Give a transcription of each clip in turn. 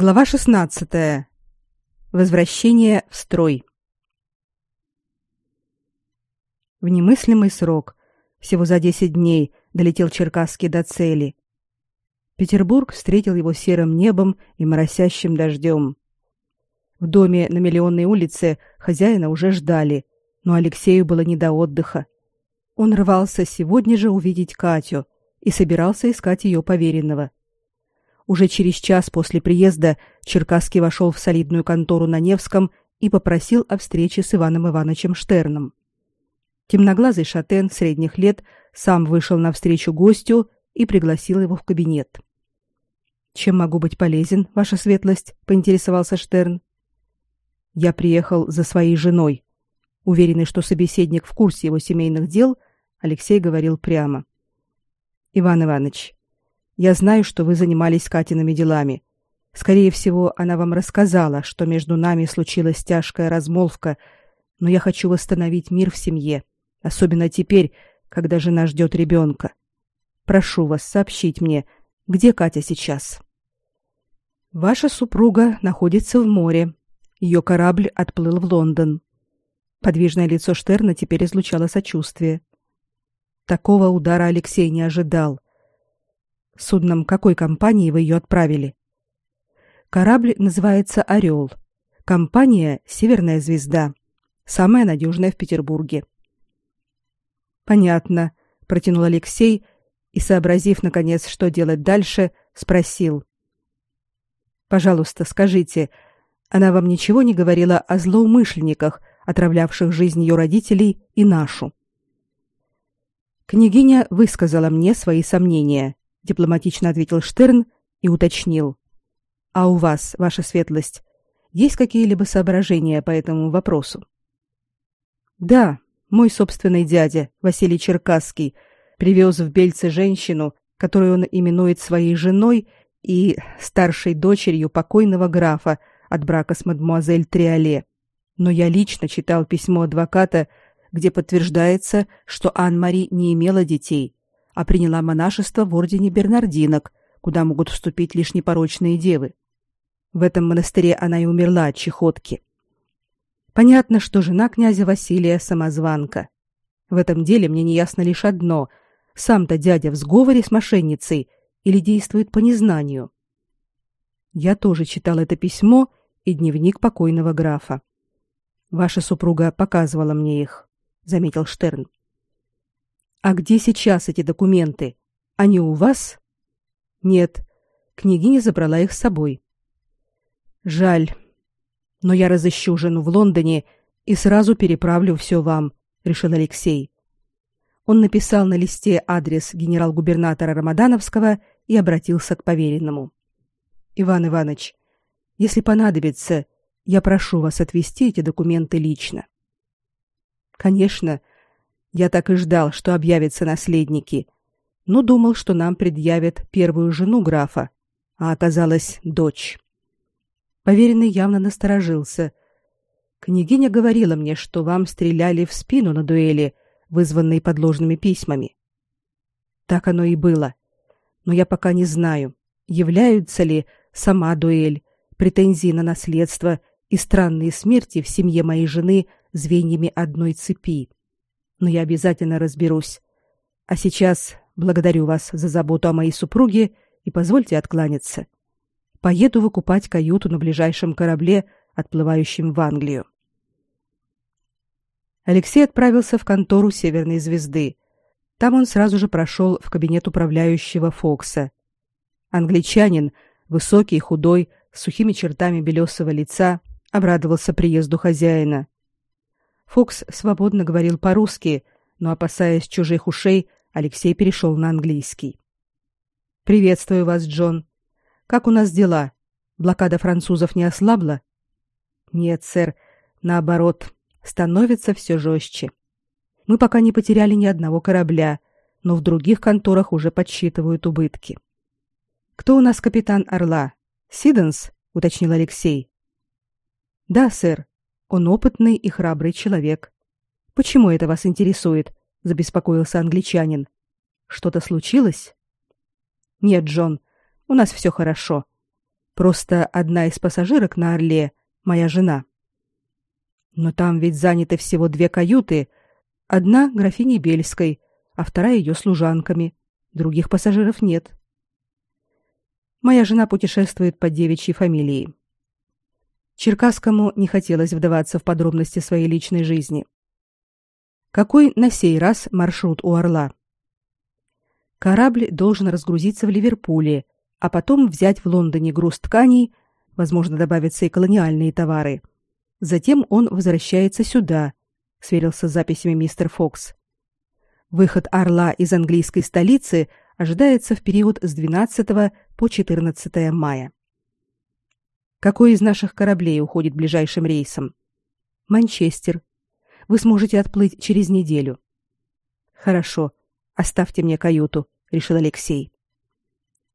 Глава 16. Возвращение в строй. В немыслимый срок, всего за 10 дней, долетел Черкасский до цели. Петербург встретил его серым небом и моросящим дождем. В доме на Миллионной улице хозяина уже ждали, но Алексею было не до отдыха. Он рвался сегодня же увидеть Катю и собирался искать ее поверенного. Уже через час после приезда Черкасский вошел в солидную контору на Невском и попросил о встрече с Иваном Ивановичем Штерном. Темноглазый шатен средних лет сам вышел навстречу гостю и пригласил его в кабинет. Чем могу быть полезен, ваша светлость? поинтересовался Штерн. Я приехал за своей женой. Уверенный, что собеседник в курсе его семейных дел, Алексей говорил прямо. Иван Иванович, я знаю, что вы занимались Катиными делами. Скорее всего, она вам рассказала, что между нами случилась тяжкая размолвка, но я хочу восстановить мир в семье, особенно теперь, когда жена ждет ребенка. Прошу вас сообщить мне, где Катя сейчас. Ваша супруга находится в море. Ее корабль отплыл в Лондон. Подвижное лицо Штерна теперь излучало сочувствие. Такого удара Алексей не ожидал. Судном какой компании вы ее отправили? Корабль называется Орел. Компания Северная звезда. Самая надежная в Петербурге. Понятно, протянул Алексей и, сообразив наконец, что делать дальше, спросил: Пожалуйста, скажите, она вам ничего не говорила о злоумышленниках, отравлявших жизнь ее родителей и нашу? Княгиня высказала мне свои сомнения, дипломатично ответил Штерн и уточнил: "А у вас, ваша светлость, есть какие-либо соображения по этому вопросу?" "Да, мой собственный дядя, Василий Черкасский, привез в Бельце женщину, которую он именует своей женой и старшей дочерью покойного графа от брака с мадмуазель Триоле. Но я лично читал письмо адвоката, где подтверждается, что Ан-Мари не имела детей, а приняла монашество в ордене бернардинок, куда могут вступить лишь непорочные девы. В этом монастыре она и умерла от чехотки. Понятно, что жена князя Василия самозванка. В этом деле мне не ясно лишь одно: сам-то дядя в сговоре с мошенницей или действует по незнанию. Я тоже читал это письмо и дневник покойного графа. Ваша супруга показывала мне их, заметил Штерн. А где сейчас эти документы? Они у вас? Нет. Княгиня забрала их с собой. Жаль. Но я разыщу жену в Лондоне и сразу переправлю все вам, решил Алексей. Он написал на листе адрес генерал-губернатора Рамадановского и обратился к поверенному. Иван Иванович, если понадобится, я прошу вас отвезти эти документы лично. Конечно, я так и ждал, что объявятся наследники, но думал, что нам предъявят первую жену графа, а оказалась дочь. Поверенный явно насторожился. Княгиня говорила мне, что вам стреляли в спину на дуэли, вызванной подложными письмами. Так оно и было. Но я пока не знаю, являются ли сама дуэль, претензии на наследство и странные смерти в семье моей жены звеньями одной цепи но я обязательно разберусь. А сейчас благодарю вас за заботу о моей супруге и позвольте откланяться. Поеду выкупать каюту на ближайшем корабле, отплывающем в Англию. Алексей отправился в контору Северной звезды. Там он сразу же прошел в кабинет управляющего Фокса. Англичанин, высокий, худой, с сухими чертами белесого лица, обрадовался приезду хозяина. Фокс свободно говорил по-русски, но опасаясь чужих ушей, Алексей перешел на английский. Приветствую вас, Джон. Как у нас дела? Блокада французов не ослабла? Нет, сэр, наоборот, становится все жестче. Мы пока не потеряли ни одного корабля, но в других конторах уже подсчитывают убытки. Кто у нас капитан Орла? Сиденс, уточнил Алексей. Да, сэр, он опытный и храбрый человек. Почему это вас интересует? забеспокоился англичанин. Что-то случилось? Нет, Джон, у нас все хорошо. Просто одна из пассажирок на Орле моя жена. Но там ведь заняты всего две каюты. Одна графини Бельской, а вторая ее служанками. Других пассажиров нет. Моя жена путешествует под девичьей фамилией. Черкасскому не хотелось вдаваться в подробности своей личной жизни. Какой на сей раз маршрут у Орла? Корабль должен разгрузиться в Ливерпуле, а потом взять в Лондоне груз тканей, возможно, добавятся и колониальные товары. Затем он возвращается сюда, сверился с записями мистер Фокс. Выход Орла из английской столицы ожидается в период с 12 по 14 мая. Какой из наших кораблей уходит ближайшим рейсом? Манчестер. Вы сможете отплыть через неделю. Хорошо. Оставьте мне каюту, решил Алексей.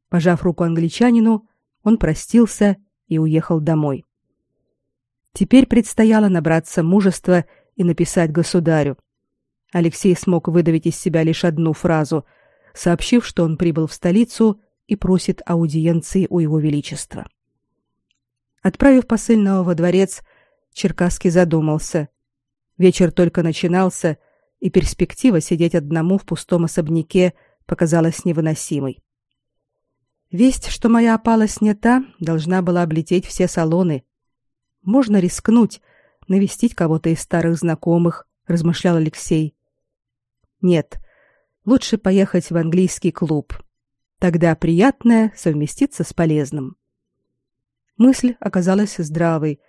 Пожав руку англичанину, он простился и уехал домой. Теперь предстояло набраться мужества и написать государю. Алексей смог выдавить из себя лишь одну фразу, сообщив, что он прибыл в столицу и просит аудиенции у его величества. Отправив посыльного во дворец, Черкасский задумался. Вечер только начинался, и перспектива сидеть одному в пустом особняке показалась невыносимой. Весть, что моя опала снята, должна была облететь все салоны. Можно рискнуть, навестить кого-то из старых знакомых, размышлял Алексей. Нет, лучше поехать в английский клуб. Тогда приятное совместится с полезным. Мысль оказалась здравой.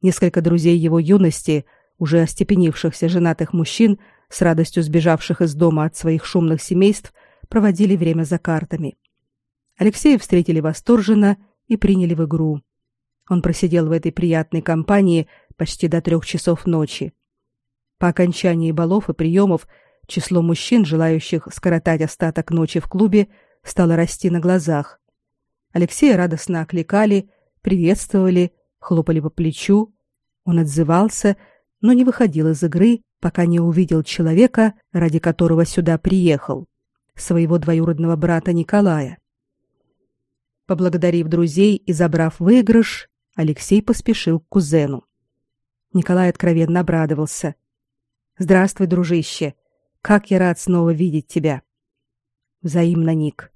Несколько друзей его юности, уже остепенившихся женатых мужчин, с радостью сбежавших из дома от своих шумных семейств, проводили время за картами. Алексея встретили восторженно и приняли в игру. Он просидел в этой приятной компании почти до трех часов ночи. По окончании балов и приемов число мужчин, желающих скоротать остаток ночи в клубе, стало расти на глазах. Алексея радостно окликали, приветствовали, хлопали по плечу. Он отзывался, но не выходил из игры, пока не увидел человека, ради которого сюда приехал, своего двоюродного брата Николая. Поблагодарив друзей и забрав выигрыш, Алексей поспешил к кузену. Николай откровенно обрадовался. Здравствуй, дружище. Как я рад снова видеть тебя. Взаимно, Ник.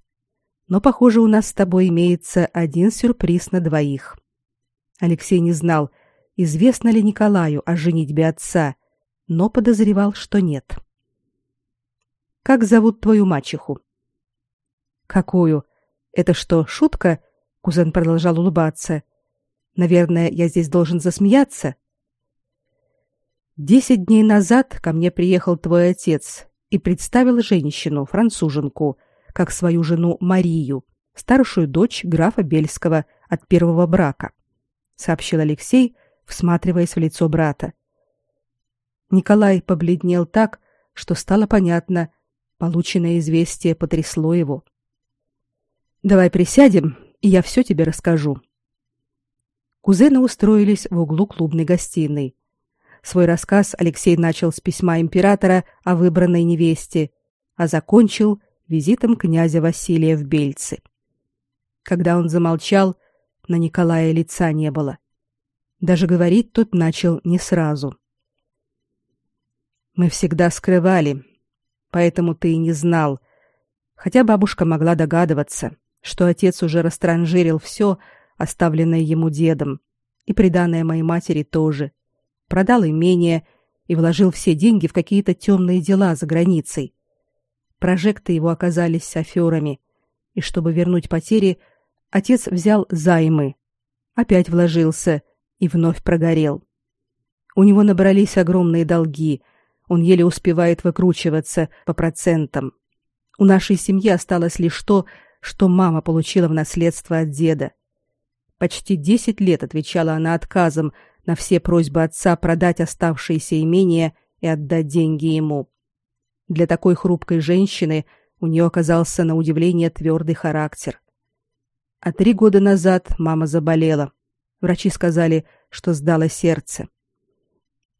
Но, похоже, у нас с тобой имеется один сюрприз на двоих. Алексей не знал, известно ли Николаю о женитьбе отца, но подозревал, что нет. Как зовут твою мачеху? Какую? Это что, шутка? Кузен продолжал улыбаться. Наверное, я здесь должен засмеяться. Десять дней назад ко мне приехал твой отец и представил женщину, француженку, как свою жену Марию, старшую дочь графа Бельского от первого брака, сообщил Алексей, всматриваясь в лицо брата. Николай побледнел так, что стало понятно, полученное известие потрясло его. Давай присядем, и я все тебе расскажу. Кузены устроились в углу клубной гостиной. Свой рассказ Алексей начал с письма императора о выбранной невесте, а закончил визитом князя Василия в Бельцы. Когда он замолчал, на Николая лица не было. Даже говорить тут начал не сразу. Мы всегда скрывали, поэтому ты и не знал, хотя бабушка могла догадываться, что отец уже растранжирил все, оставленное ему дедом, и приданное моей матери тоже. Продал имение и вложил все деньги в какие-то темные дела за границей, Прожекты его оказались аферами, и чтобы вернуть потери, отец взял займы, опять вложился и вновь прогорел. У него набрались огромные долги, он еле успевает выкручиваться по процентам. У нашей семьи осталось лишь то, что мама получила в наследство от деда. Почти десять лет отвечала она отказом на все просьбы отца продать оставшиеся имения и отдать деньги ему. Для такой хрупкой женщины у нее оказался на удивление твердый характер. А три года назад мама заболела. Врачи сказали, что сдало сердце.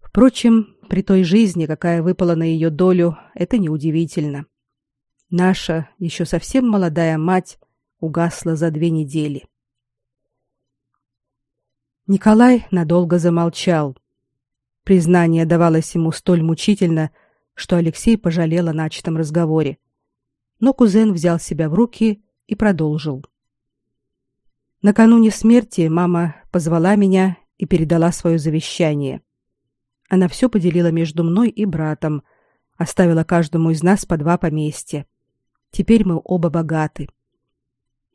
Впрочем, при той жизни, какая выпала на ее долю, это неудивительно. Наша, еще совсем молодая мать угасла за две недели. Николай надолго замолчал. Признание давалось ему столь мучительно, что Алексей пожалел о начатом разговоре. Но кузен взял себя в руки и продолжил. Накануне смерти мама позвала меня и передала свое завещание. Она все поделила между мной и братом, оставила каждому из нас по два поместья. Теперь мы оба богаты.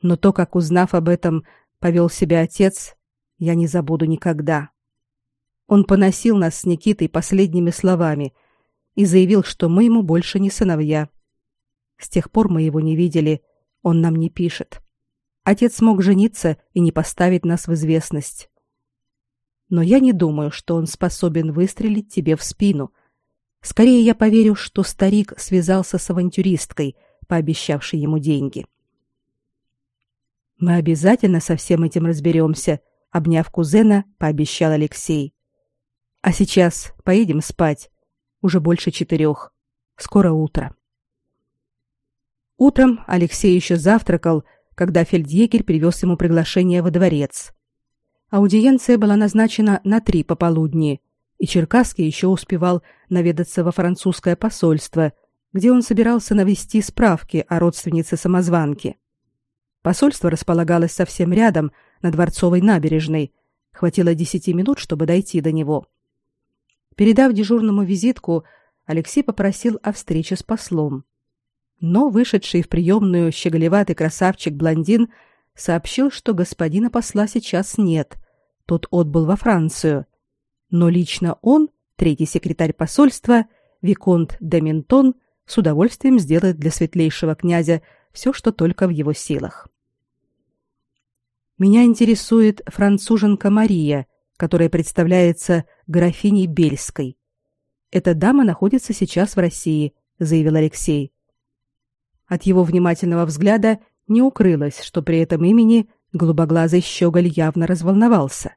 Но то, как узнав об этом, повел себя отец, я не забуду никогда. Он поносил нас с Никитой последними словами и заявил, что мы ему больше не сыновья. С тех пор мы его не видели, он нам не пишет. Отец смог жениться и не поставить нас в известность. Но я не думаю, что он способен выстрелить тебе в спину. Скорее я поверю, что старик связался с авантюристкой, пообещавшей ему деньги. Мы обязательно со всем этим разберемся, обняв кузена, пообещал Алексей. А сейчас поедем спать. Уже больше четырех. Скоро утро. Утром Алексей еще завтракал, когда фельдъегерь привез ему приглашение во дворец. Аудиенция была назначена на три пополудни, и Черкасский еще успевал наведаться во французское посольство, где он собирался навести справки о родственнице самозванки. Посольство располагалось совсем рядом, на Дворцовой набережной. Хватило десяти минут, чтобы дойти до него. Передав дежурному визитку, Алексей попросил о встрече с послом но вышедший в приемную щеголеватый красавчик-блондин сообщил, что господина посла сейчас нет. Тот отбыл во Францию. Но лично он, третий секретарь посольства, виконт де Ментон, с удовольствием сделает для светлейшего князя все, что только в его силах. Меня интересует француженка Мария, которая представляется графиней Бельской. Эта дама находится сейчас в России, заявил Алексей. От его внимательного взгляда не укрылось, что при этом имени голубоглазый щеголь явно разволновался.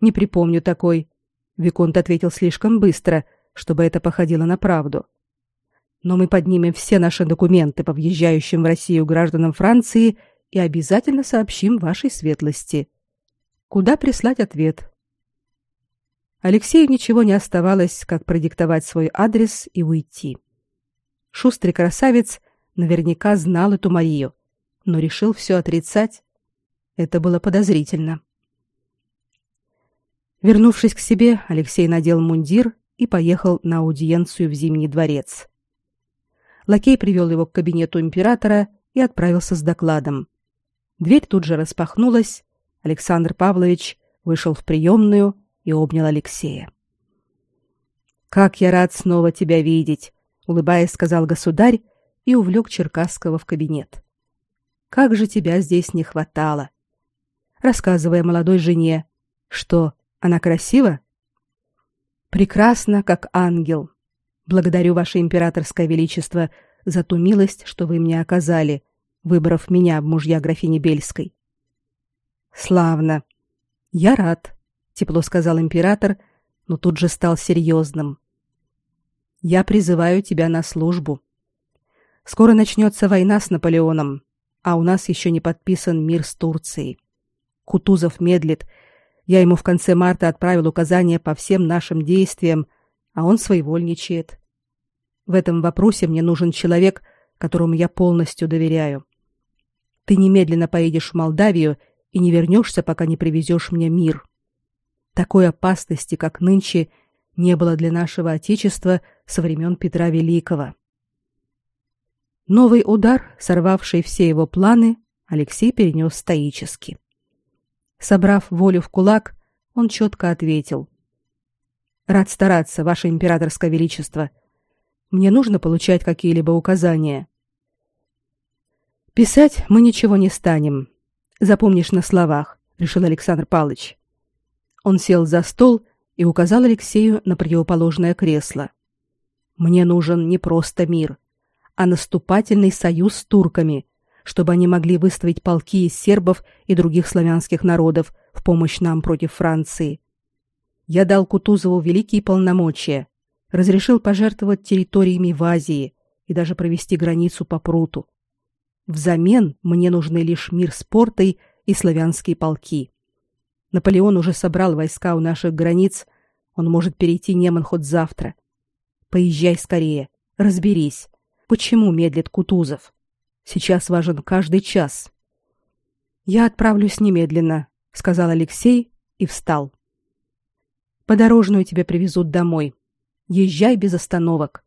«Не припомню такой», — Виконт ответил слишком быстро, чтобы это походило на правду. «Но мы поднимем все наши документы по въезжающим в Россию гражданам Франции и обязательно сообщим вашей светлости. Куда прислать ответ?» Алексею ничего не оставалось, как продиктовать свой адрес и уйти. Шустрый красавец — наверняка знал эту Марию, но решил все отрицать. Это было подозрительно. Вернувшись к себе, Алексей надел мундир и поехал на аудиенцию в Зимний дворец. Лакей привел его к кабинету императора и отправился с докладом. Дверь тут же распахнулась. Александр Павлович вышел в приемную и обнял Алексея. «Как я рад снова тебя видеть!» — улыбаясь, сказал государь и увлек Черкасского в кабинет. Как же тебя здесь не хватало. Рассказывая молодой жене, что она красива? Прекрасно, как ангел. Благодарю ваше императорское величество за ту милость, что вы мне оказали, выбрав меня в мужья графини Бельской. Славно. Я рад, тепло сказал император, но тут же стал серьезным. Я призываю тебя на службу. Скоро начнется война с Наполеоном, а у нас еще не подписан мир с Турцией. Кутузов медлит. Я ему в конце марта отправил указания по всем нашим действиям, а он своевольничает. В этом вопросе мне нужен человек, которому я полностью доверяю. Ты немедленно поедешь в Молдавию и не вернешься, пока не привезешь мне мир. Такой опасности, как нынче, не было для нашего отечества со времен Петра Великого. Новый удар, сорвавший все его планы, Алексей перенес стоически. Собрав волю в кулак, он четко ответил: Рад стараться, ваше императорское величество. Мне нужно получать какие-либо указания. Писать мы ничего не станем. Запомнишь на словах, решил Александр Павлович. Он сел за стол и указал Алексею на противоположное кресло. Мне нужен не просто мир, а наступательный союз с турками, чтобы они могли выставить полки из сербов и других славянских народов в помощь нам против Франции. Я дал Кутузову великие полномочия, разрешил пожертвовать территориями в Азии и даже провести границу по пруту. Взамен мне нужны лишь мир с портой и славянские полки. Наполеон уже собрал войска у наших границ, он может перейти Неман хоть завтра. Поезжай скорее, разберись, почему медлит Кутузов. Сейчас важен каждый час. Я отправлюсь немедленно, сказал Алексей и встал. Подорожную тебе привезут домой. Езжай без остановок.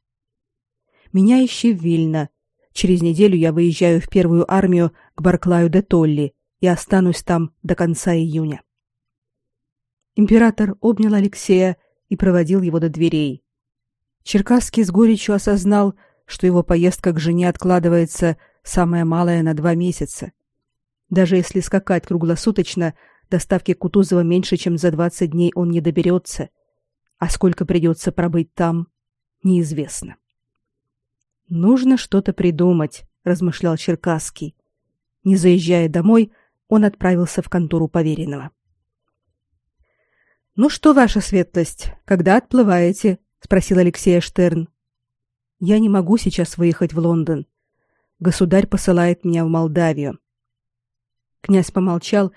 Меня ищи в Вильно. Через неделю я выезжаю в первую армию к Барклаю де Толли и останусь там до конца июня. Император обнял Алексея и проводил его до дверей. Черкасский с горечью осознал, что его поездка к жене откладывается самое малое на два месяца. Даже если скакать круглосуточно, доставки Кутузова меньше, чем за 20 дней он не доберется. А сколько придется пробыть там, неизвестно. Нужно что-то придумать, размышлял Черкасский. Не заезжая домой, он отправился в контору поверенного. Ну что, ваша светлость, когда отплываете? спросил Алексей Штерн. Я не могу сейчас выехать в Лондон. Государь посылает меня в Молдавию. Князь помолчал,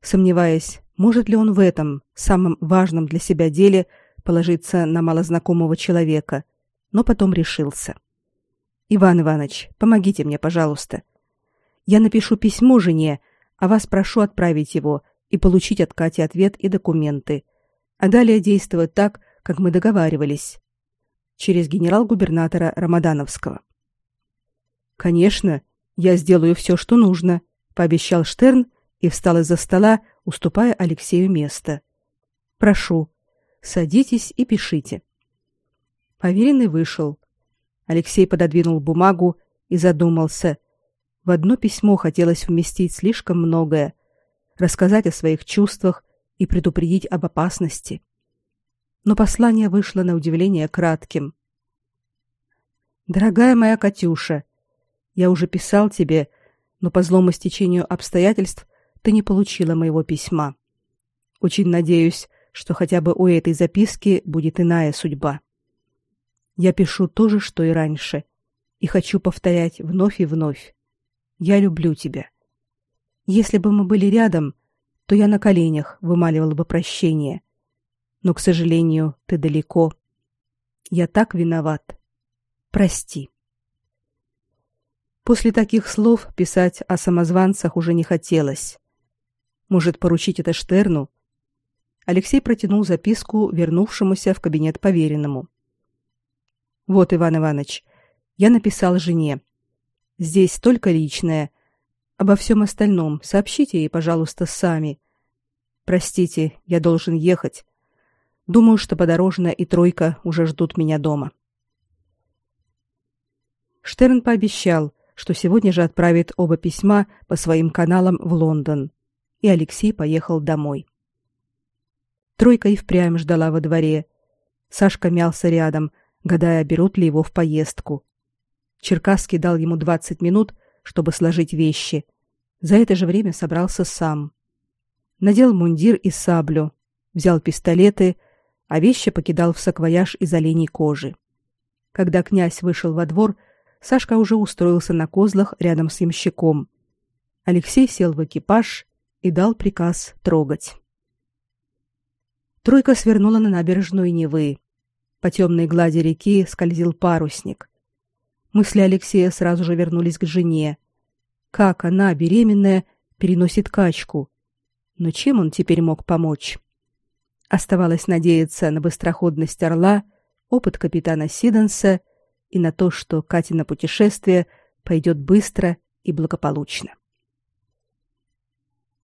сомневаясь, может ли он в этом самом важном для себя деле положиться на малознакомого человека, но потом решился. Иван Иванович, помогите мне, пожалуйста. Я напишу письмо жене, а вас прошу отправить его и получить от Кати ответ и документы. А далее действовать так, как мы договаривались. Через генерал-губернатора Рамадановского. Конечно, я сделаю все, что нужно, пообещал Штерн и встал из-за стола, уступая Алексею место. Прошу, садитесь и пишите. Поверенный вышел. Алексей пододвинул бумагу и задумался. В одно письмо хотелось вместить слишком многое, рассказать о своих чувствах и предупредить об опасности. Но послание вышло на удивление кратким. Дорогая моя Катюша, я уже писал тебе, но по злому стечению обстоятельств ты не получила моего письма. Очень надеюсь, что хотя бы у этой записки будет иная судьба. Я пишу то же, что и раньше, и хочу повторять вновь и вновь. Я люблю тебя. Если бы мы были рядом, то я на коленях вымаливал бы прощение. Но, к сожалению, ты далеко. Я так виноват. Прости. После таких слов писать о самозванцах уже не хотелось. Может, поручить это Штерну? Алексей протянул записку вернувшемуся в кабинет поверенному. Вот, Иван Иванович, я написал жене. Здесь только личное. Обо всем остальном сообщите ей, пожалуйста, сами. Простите, я должен ехать. Думаю, что подорожная и тройка уже ждут меня дома. Штерн пообещал, что сегодня же отправит оба письма по своим каналам в Лондон, и Алексей поехал домой. Тройка и впрямь ждала во дворе. Сашка мялся рядом, гадая, берут ли его в поездку. Черкасский дал ему 20 минут, чтобы сложить вещи. За это же время собрался сам. Надел мундир и саблю, взял пистолеты, а вещи покидал в саквояж из оленей кожи. Когда князь вышел во двор, Сашка уже устроился на козлах рядом с ямщиком. Алексей сел в экипаж и дал приказ трогать. Тройка свернула на набережную Невы. По темной глади реки скользил парусник. Мысли Алексея сразу же вернулись к жене. Как она, беременная, переносит качку? Но чем он теперь мог помочь? Оставалось надеяться на быстроходность орла, опыт капитана Сиденса и на то, что Катина путешествие пойдет быстро и благополучно.